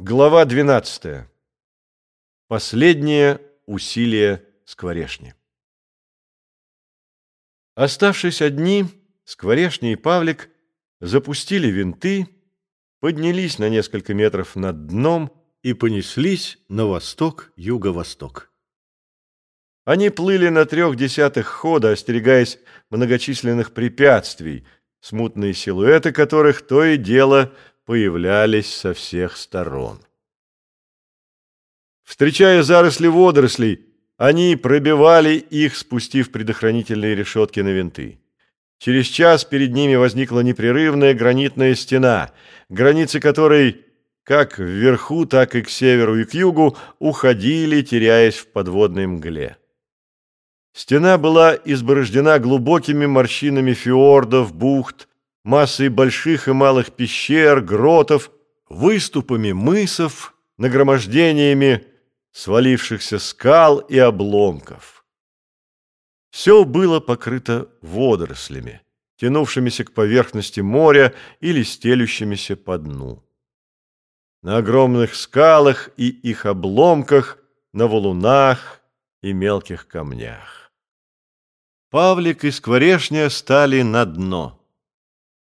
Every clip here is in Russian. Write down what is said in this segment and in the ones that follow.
Глава 12. Последнее усилие Скворешни. Оставшись одни, Скворешни и Павлик запустили винты, поднялись на несколько метров над дном и понеслись на восток-юго-восток. Они плыли на трех десятых хода, остерегаясь многочисленных препятствий, смутные силуэты которых то и дело – появлялись со всех сторон. Встречая заросли водорослей, они пробивали их, спустив предохранительные решетки на винты. Через час перед ними возникла непрерывная гранитная стена, границы которой как вверху, так и к северу и к югу уходили, теряясь в подводной мгле. Стена была изборождена глубокими морщинами фьордов, бухт, массой больших и малых пещер, гротов, выступами мысов, нагромождениями свалившихся скал и обломков. Все было покрыто водорослями, тянувшимися к поверхности моря или стелющимися по дну. На огромных скалах и их обломках, на валунах и мелких камнях. Павлик и Скворешня стали на дно.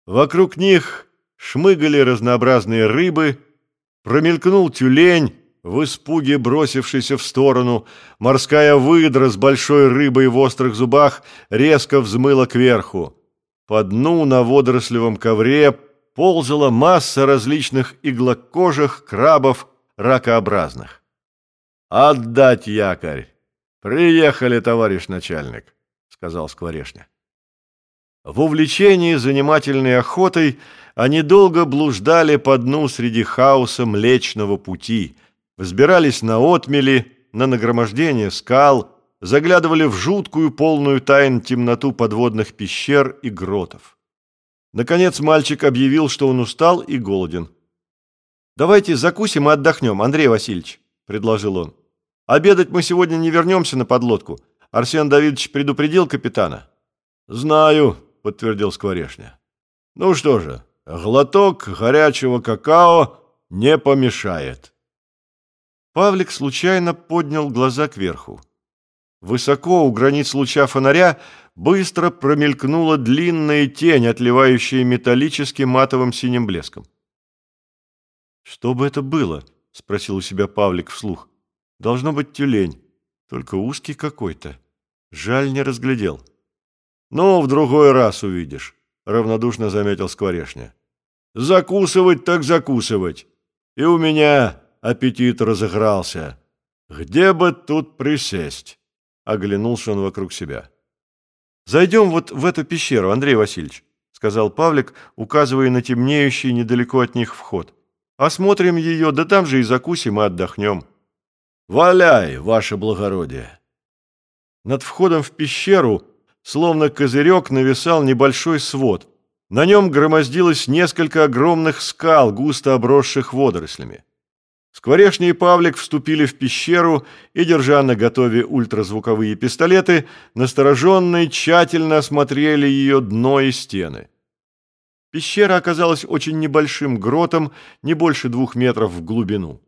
Вокруг них шмыгали разнообразные рыбы, промелькнул тюлень, в испуге бросившийся в сторону, морская выдра с большой рыбой в острых зубах резко взмыла кверху. По дну на водорослевом ковре ползала масса различных иглокожих крабов ракообразных. «Отдать якорь! Приехали, товарищ начальник!» — сказал Скворешня. В увлечении занимательной охотой они долго блуждали по дну среди хаоса Млечного Пути, взбирались на отмели, на нагромождение скал, заглядывали в жуткую, полную тайн темноту подводных пещер и гротов. Наконец мальчик объявил, что он устал и голоден. «Давайте закусим и отдохнем, Андрей Васильевич», — предложил он. «Обедать мы сегодня не вернемся на подлодку. Арсен Давидович предупредил капитана». «Знаю», подтвердил Скворешня. Ну что же, глоток горячего какао не помешает. Павлик случайно поднял глаза кверху. Высоко у границ луча фонаря быстро промелькнула длинная тень, отливающая металлическим матовым синим блеском. «Что бы это было?» — спросил у себя Павлик вслух. «Должно быть тюлень, только узкий какой-то. Жаль, не разглядел». «Ну, в другой раз увидишь», — равнодушно заметил Скворешня. «Закусывать так закусывать. И у меня аппетит разыгрался. Где бы тут присесть?» Оглянулся он вокруг себя. «Зайдем вот в эту пещеру, Андрей Васильевич», — сказал Павлик, указывая на темнеющий недалеко от них вход. «Осмотрим ее, да там же и закусим, и отдохнем». «Валяй, ваше благородие!» Над входом в пещеру словно козырек нависал небольшой свод. На нем громоздилось несколько огромных скал, густо обросших водорослями. Скворечный и Павлик вступили в пещеру и, держа на готове ультразвуковые пистолеты, настороженно и тщательно осмотрели ее дно и стены. Пещера оказалась очень небольшим гротом, не больше двух метров в глубину.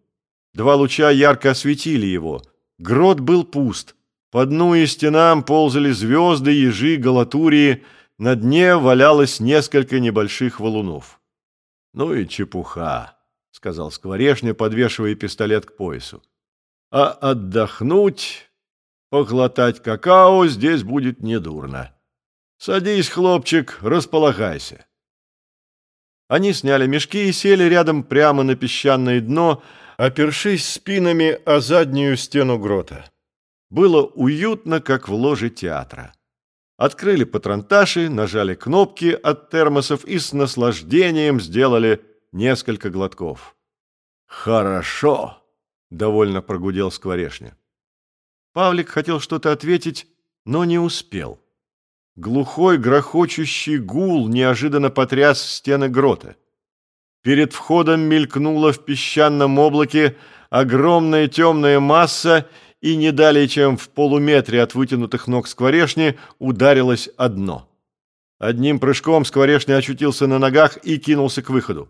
Два луча ярко осветили его. Грот был пуст. По дну и стенам ползали звезды, ежи, галатурии, на дне валялось несколько небольших валунов. «Ну и чепуха», — сказал Скворешня, подвешивая пистолет к поясу. «А отдохнуть, поглотать какао здесь будет недурно. Садись, хлопчик, располагайся». Они сняли мешки и сели рядом прямо на песчаное дно, опершись спинами о заднюю стену грота. Было уютно, как в ложе театра. Открыли патронташи, нажали кнопки от термосов и с наслаждением сделали несколько глотков. «Хорошо!» — довольно прогудел Скворешня. Павлик хотел что-то ответить, но не успел. Глухой, грохочущий гул неожиданно потряс стены грота. Перед входом мелькнула в песчаном облаке огромная темная масса и не далее, чем в полуметре от вытянутых ног скворешни, ударилось одно. Одним прыжком скворешня очутился на ногах и кинулся к выходу.